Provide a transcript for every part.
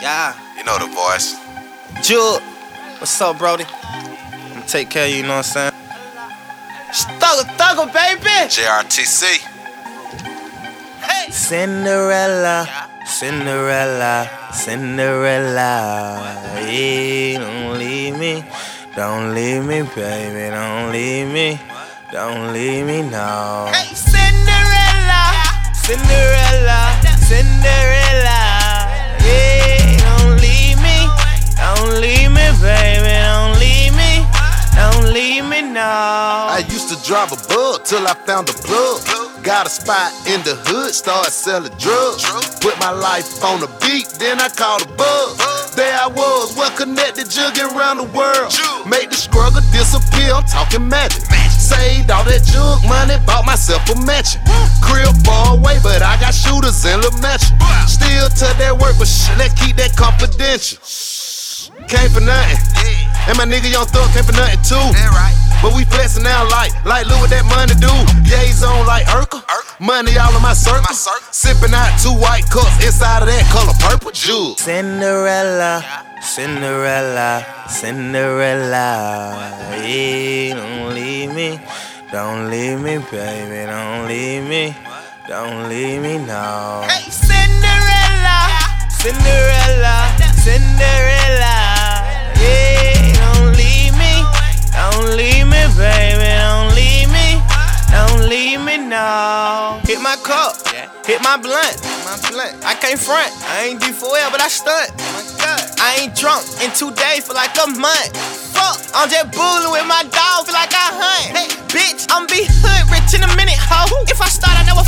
Yeah. You know the voice. Jude. What's up, Brody? I'm take care of you, you know what I'm saying? Thugger, thugger, baby! JRTC. Hey! Cinderella, Cinderella, Cinderella. Yeah, don't leave me. Don't leave me, baby. Don't leave me. Don't leave me now. Hey, Cinderella, Cinderella, Cinderella. I used to drive a bug till I found a plug. Got a spot in the hood, started selling drugs. Put my life on the beat, then I called a bug. There I was, well connected, jugging around the world. Made the struggle disappear, I'm talking magic. Saved all that jug money, bought myself a mansion. Crib far away, but I got shooters in the mansion. Still to that work, but shit, let's keep that confidential. Came for nothing. And my nigga Young Thug came for nothing too. But we flexing now like, like look what that money do. Gaze on like Urkel. Money all in my circle. Sipping out two white cups inside of that color purple juice. Cinderella, Cinderella, Cinderella. Yeah, don't leave me. Don't leave me, baby. Don't leave me. Don't leave me now. Hey, Cinderella, Cinderella, Cinderella. Leave me now. Hit my cup. Hit my blunt. My blunt. I can't front. I ain't D4L, but I stunt. I ain't drunk in two days for like a month. Fuck, I'm just bullying with my dog, feel like I hunt. Hey, bitch, I'm be hood rich in a minute, ho. If I start, I never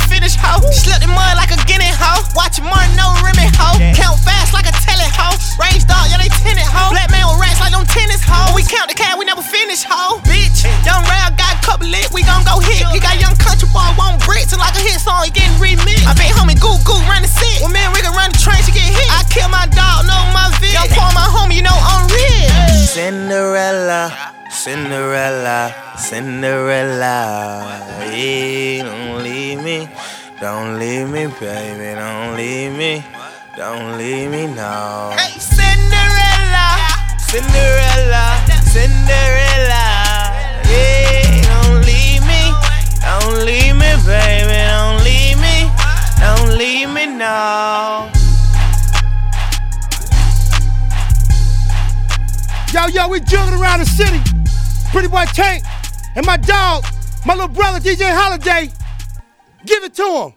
couple lit, we gon' go hit. He got young country boy, want bricks, and like a hit song, he getting remixed. I bet homie Goo Goo run the set. When man, we can run the train, she get hit. I kill my dog, know my vid. Young Paul, my homie, you know I'm real. Cinderella, Cinderella, Cinderella. Yeah, don't leave me. Don't leave me, baby. Don't leave me. Don't leave me now. Hey, Cinderella, Cinderella. Yo, yo, we juggling around the city. Pretty boy Tank and my dog, my little brother DJ Holiday. Give it to him.